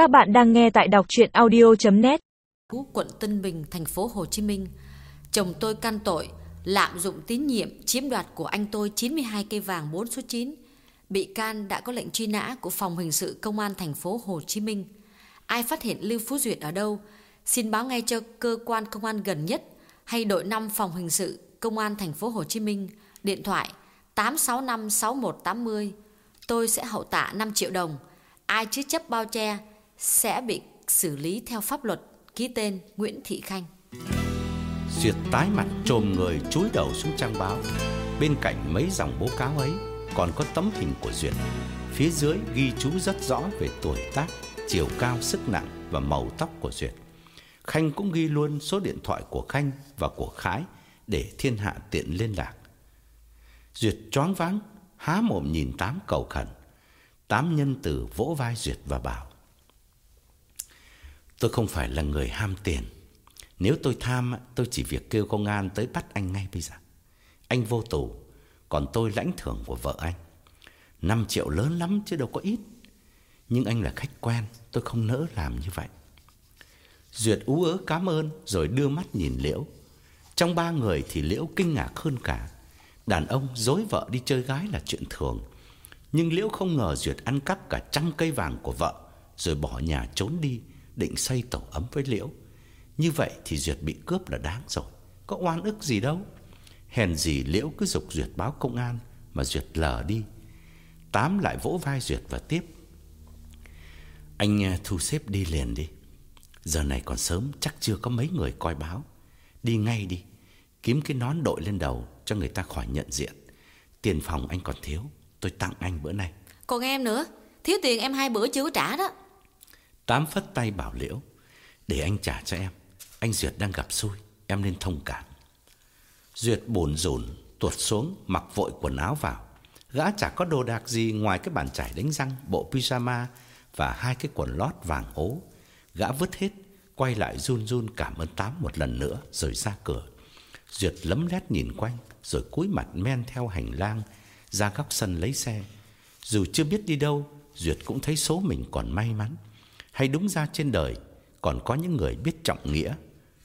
Các bạn đang nghe tại đọc chuyện audio.net quận Tân Bình, thành phố Hồ Chí Minh. Chồng tôi can tội lạm dụng tín nhiệm chiếm đoạt của anh tôi 92 cây vàng 4 số 9. Bị can đã có lệnh truy nã của phòng hình sự công an thành phố Hồ Chí Minh. Ai phát hiện Lưu Phú Duyệt ở đâu, xin báo ngay cho cơ quan công an gần nhất hay đội 5 phòng hình sự công an thành phố Hồ Chí Minh, điện thoại 865 6180. Tôi sẽ hậu tạ 5 triệu đồng. Ai chứa chấp bao che sẽ bị xử lý theo pháp luật. Ký tên Nguyễn Thị Khanh. Duyệt tái mặt trồm người chúi đầu xuống trang báo. Bên cạnh mấy dòng bố cáo ấy còn có tấm hình của Duyệt. Phía dưới ghi chú rất rõ về tuổi tác, chiều cao, sức nặng và màu tóc của Duyệt. Khanh cũng ghi luôn số điện thoại của Khanh và của Khái để thiên hạ tiện liên lạc. Duyệt choáng váng, há mồm nhìn Tám cầu khẩn. Tám nhân tử vỗ vai Duyệt và bảo: Tôi không phải là người ham tiền. Nếu tôi tham, tôi chỉ việc kêu công an tới bắt anh ngay bây giờ. Anh vô tù, còn tôi lãnh thưởng của vợ anh. 5 triệu lớn lắm chứ đâu có ít. Nhưng anh là khách quen, tôi không nỡ làm như vậy. Duyệt ú ớ cảm ơn rồi đưa mắt nhìn Liễu. Trong ba người thì Liễu kinh ngạc hơn cả. Đàn ông dối vợ đi chơi gái là chuyện thường. Nhưng Liễu không ngờ Duyệt ăn cắp cả trăm cây vàng của vợ rồi bỏ nhà trốn đi định xây tổ ấm với Liễu. Như vậy thì Duyệt bị cướp là đáng rồi, có oan ức gì đâu. Hèn gì Liễu cứ dục Duyệt báo công an mà Duyệt lờ đi. Tám lại vỗ vai Duyệt và tiếp. Anh à, thu xếp đi liền đi. Giờ này còn sớm chắc chưa có mấy người coi báo. Đi ngay đi, kiếm cái nón đội lên đầu cho người ta khỏi nhận diện. Tiền phòng anh còn thiếu, tôi tặng anh bữa nay. Còn em nữa, thiếu tiền em hai bữa chưa có trả đó. Tám phất tay bảo Liễu, để anh trả cho em. Anh Duyệt đang gặp xui, em nên thông cảm. Duyệt bồn rồn tuột xuống, mặc vội quần áo vào. Gã chả có đồ đạc gì ngoài cái bàn chải đánh răng, bộ pyjama và hai cái quần lót vàng ố. Gã vứt hết, quay lại run run cảm ơn Tám một lần nữa rồi ra cửa. Duyệt lấm lét nhìn quanh, rồi cúi mặt men theo hành lang, ra góc sân lấy xe. Dù chưa biết đi đâu, Duyệt cũng thấy số mình còn may mắn. Hay đúng ra trên đời còn có những người biết trọng nghĩa,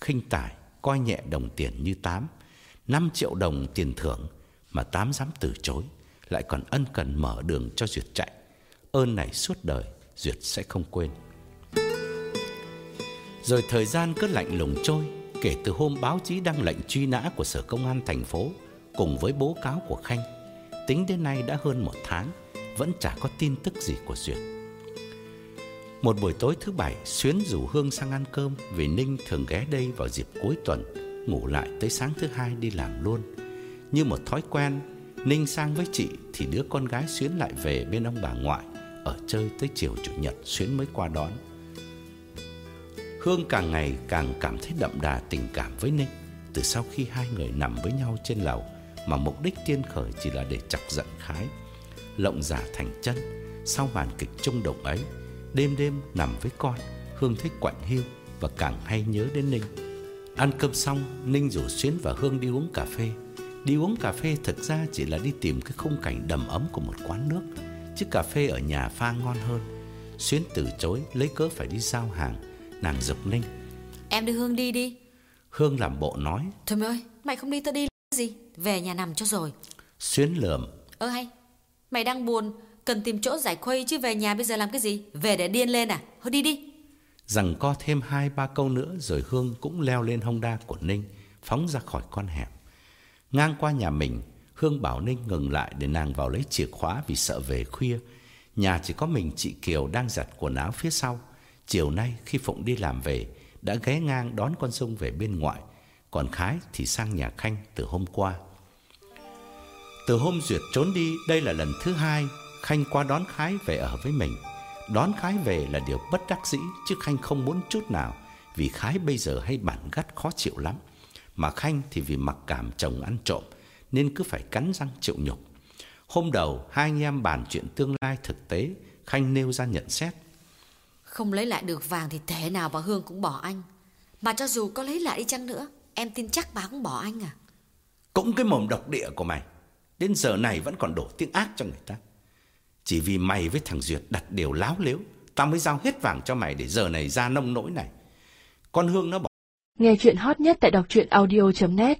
khinh tài, coi nhẹ đồng tiền như Tám. 5 triệu đồng tiền thưởng mà Tám dám từ chối, lại còn ân cần mở đường cho Duyệt chạy. Ơn này suốt đời Duyệt sẽ không quên. Rồi thời gian cứ lạnh lùng trôi, kể từ hôm báo chí đăng lệnh truy nã của Sở Công an thành phố cùng với bố cáo của Khanh. Tính đến nay đã hơn một tháng, vẫn chả có tin tức gì của Duyệt. Một buổi tối thứ bảy, Xuyến rủ Hương sang ăn cơm vì Ninh thường ghé đây vào dịp cuối tuần, ngủ lại tới sáng thứ hai đi làm luôn. Như một thói quen, Ninh sang với chị thì đứa con gái Xuyến lại về bên ông bà ngoại, ở chơi tới chiều chủ nhật Xuyến mới qua đón. Hương càng ngày càng cảm thấy đậm đà tình cảm với Ninh từ sau khi hai người nằm với nhau trên lầu mà mục đích tiên khởi chỉ là để chọc giận Khái. Lộng giả thành chân, sau màn kịch trung động ấy, Đêm đêm nằm với con Hương thích quạnh hiu Và càng hay nhớ đến Ninh. Ăn cơm xong Ninh rủ Xuyến và Hương đi uống cà phê. Đi uống cà phê thực ra chỉ là đi tìm cái khung cảnh đầm ấm của một quán nước. Chứ cà phê ở nhà pha ngon hơn. Xuyến từ chối lấy cớ phải đi giao hàng. Nàng dục Ninh. Em đưa Hương đi đi. Hương làm bộ nói. Thôi mày ơi mày không đi tao đi làm gì? Về nhà nằm cho rồi. Xuyến lườm. Ơ hay Mày đang buồn Cần tìm chỗ giải khuây chứ về nhà bây giờ làm cái gì? Về để điên lên à? Thôi đi đi. Rằng co thêm hai, ba câu nữa Rồi Hương cũng leo lên Honda của Ninh, Phóng ra khỏi con hẻm. Ngang qua nhà mình, Hương bảo Ninh ngừng lại để nàng vào lấy chìa khóa Vì sợ về khuya. Nhà chỉ có mình chị Kiều đang giặt quần áo phía sau. Chiều nay khi Phụng đi làm về, Đã ghé ngang đón con Dung về bên ngoại. Còn Khái thì sang nhà Khanh từ hôm qua. Từ hôm Duyệt trốn đi, Đây là lần thứ hai Khanh qua đón Khái về ở với mình. Đón Khái về là điều bất đắc dĩ chứ Khanh không muốn chút nào vì Khái bây giờ hay bản gắt khó chịu lắm. Mà Khanh thì vì mặc cảm chồng ăn trộm nên cứ phải cắn răng chịu nhục. Hôm đầu hai anh em bàn chuyện tương lai thực tế, Khanh nêu ra nhận xét. Không lấy lại được vàng thì thế nào bà Hương cũng bỏ anh. Mà cho dù có lấy lại đi chăng nữa, em tin chắc bà cũng bỏ anh à. Cũng cái mồm độc địa của mày, đến giờ này vẫn còn đổ tiếng ác cho người ta. Chỉ vì mày với thằng Duyệt đặt điều láo liếu Tao mới giao hết vàng cho mày để giờ này ra nông nỗi này. Con Hương nó bỏ. Nghe chuyện hot nhất tại đọc truyện audio.net